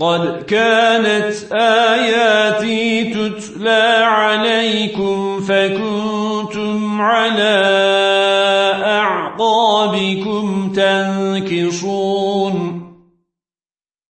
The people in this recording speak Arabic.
قد كانت آياتي تتلى عليكم فكنتم على أعقابكم تنكصون